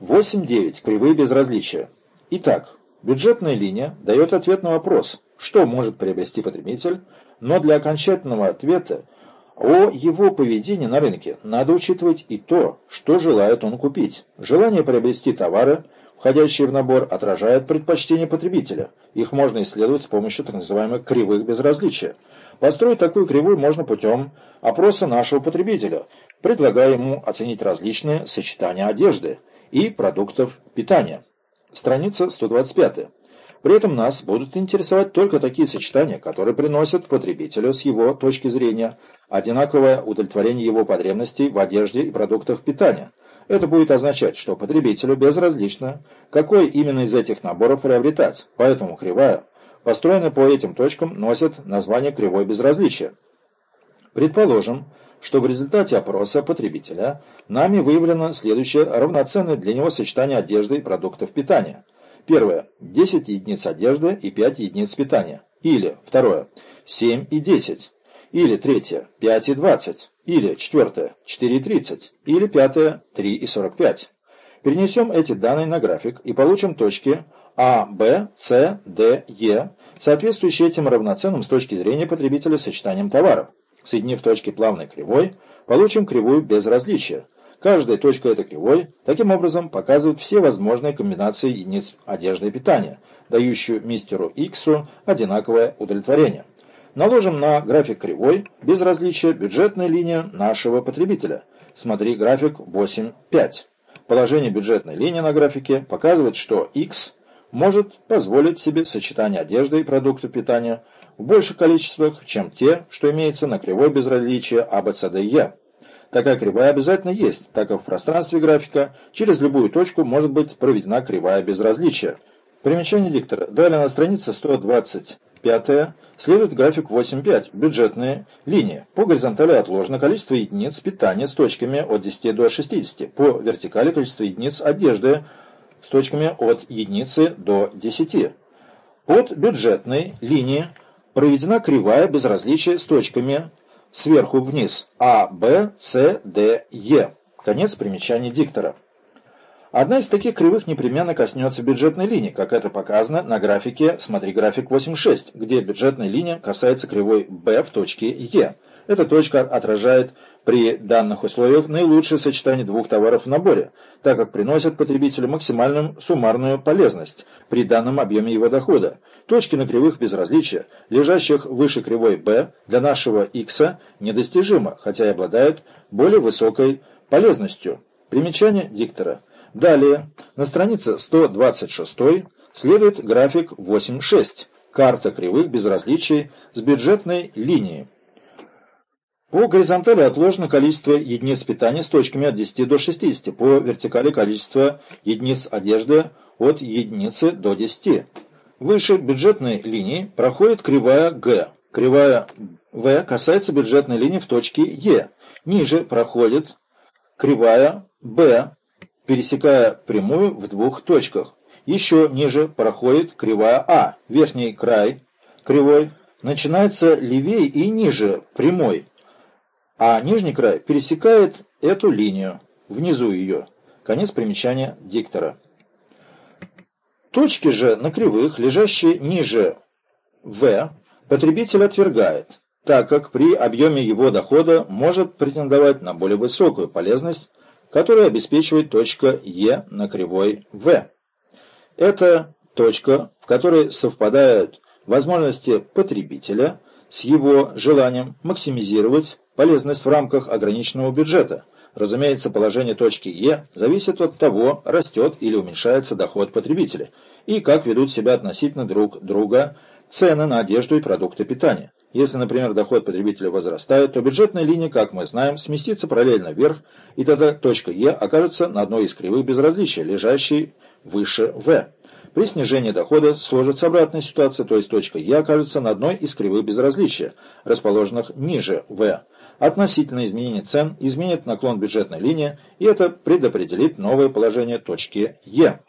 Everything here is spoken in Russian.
8.9. Кривые безразличия. Итак, бюджетная линия дает ответ на вопрос, что может приобрести потребитель, но для окончательного ответа о его поведении на рынке надо учитывать и то, что желает он купить. Желание приобрести товары, входящие в набор, отражает предпочтение потребителя. Их можно исследовать с помощью так называемых кривых безразличия. Построить такую кривую можно путем опроса нашего потребителя, предлагая ему оценить различные сочетания одежды и продуктов питания. Страница 125. При этом нас будут интересовать только такие сочетания, которые приносят потребителю с его точки зрения одинаковое удовлетворение его потребностей в одежде и продуктах питания. Это будет означать, что потребителю безразлично, какой именно из этих наборов приобретать, поэтому кривая, построенная по этим точкам, носит название кривой безразличия. Предположим, что в результате опроса потребителя нами выявлено следующее равноценное для него сочетание одежды и продуктов питания. Первое – 10 единиц одежды и 5 единиц питания. Или, второе – 7 и 10. Или третье – 5 и 20. Или четвертое – 4 и 30. Или пятое – 3 и 45. Перенесем эти данные на график и получим точки А, Б, С, Д, Е, соответствующие этим равноценным с точки зрения потребителя сочетанием товаров. Соединив точки плавной кривой, получим кривую безразличия. Каждая точка этой кривой таким образом показывает все возможные комбинации единиц одежды и питания, дающую мистеру Иксу одинаковое удовлетворение. Наложим на график кривой безразличия бюджетная линия нашего потребителя. Смотри график 8.5. Положение бюджетной линии на графике показывает, что X может позволить себе сочетание одежды и продуктов питания в больших количествах, чем те, что имеются на кривой безразличия ABCDE. Такая кривая обязательно есть, так как в пространстве графика через любую точку может быть проведена кривая безразличия. Примечание диктора. Далее на странице 125 следует график 8.5, бюджетные линии. По горизонтали отложено количество единиц питания с точками от 10 до 60, по вертикали количество единиц одежды с точками от единицы до 10. Под бюджетной линией проведена кривая безразличия с точками сверху вниз А, Б, С, Д, Е. Конец примечания диктора. Одна из таких кривых непременно коснется бюджетной линии, как это показано на графике, смотри график 8.6, где бюджетная линия касается кривой B в точке Е. Эта точка отражает при данных условиях наилучшее сочетание двух товаров в наборе, так как приносит потребителю максимальную суммарную полезность при данном объеме его дохода. Точки на кривых безразличия, лежащих выше кривой b, для нашего x недостижимы, хотя и обладают более высокой полезностью. Примечание диктора. Далее, на странице 126 следует график 8.6. Карта кривых безразличий с бюджетной линией. По горизонтали отложено количество единиц питания с точками от 10 до 60, по вертикали количество единиц одежды от единицы до 10. Выше бюджетной линии проходит кривая Г. Кривая В касается бюджетной линии в точке Е. Ниже проходит кривая Б, пересекая прямую в двух точках. Еще ниже проходит кривая А. Верхний край кривой начинается левее и ниже прямой, а нижний край пересекает эту линию, внизу ее. Конец примечания диктора. Точки же на кривых, лежащие ниже В, потребитель отвергает, так как при объеме его дохода может претендовать на более высокую полезность, которую обеспечивает точка Е на кривой В. Это точка, в которой совпадают возможности потребителя с его желанием максимизировать полезность в рамках ограниченного бюджета – Разумеется, положение точки Е зависит от того, растет или уменьшается доход потребителя, и как ведут себя относительно друг друга цены на одежду и продукты питания. Если, например, доход потребителя возрастает, то бюджетная линия, как мы знаем, сместится параллельно вверх, и тогда точка Е окажется на одной из кривых безразличия, лежащей выше В. При снижении дохода сложится обратная ситуация, то есть точка Е окажется на одной из кривых безразличия, расположенных ниже В. Относительное изменение цен изменит наклон бюджетной линии, и это предопределит новое положение точки Е.